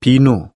비누